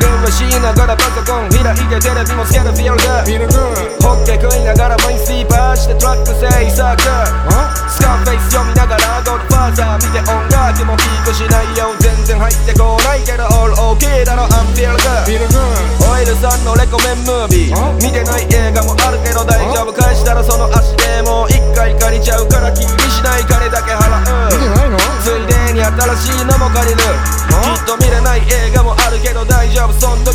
はしながらパソコン開いてテレビもつけて feel good Feel good ホッケー食いながらマインスイーパーしてトラック制作スカーフェイス読みながらゴッドファーザー見て音楽もキークしないよ。全然入ってこないけど all OK だろ I'm feel good Feel good オイルさんのレコメンムービー。あ？見てない映画もあるけど大丈夫。返したらその足でもう一回借りちゃうから気にしない。金だけ払う。ついでに新しいのも借りる。きあっと見れない映画